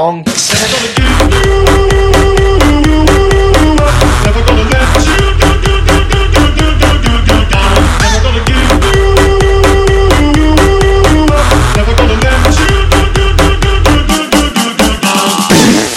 dong.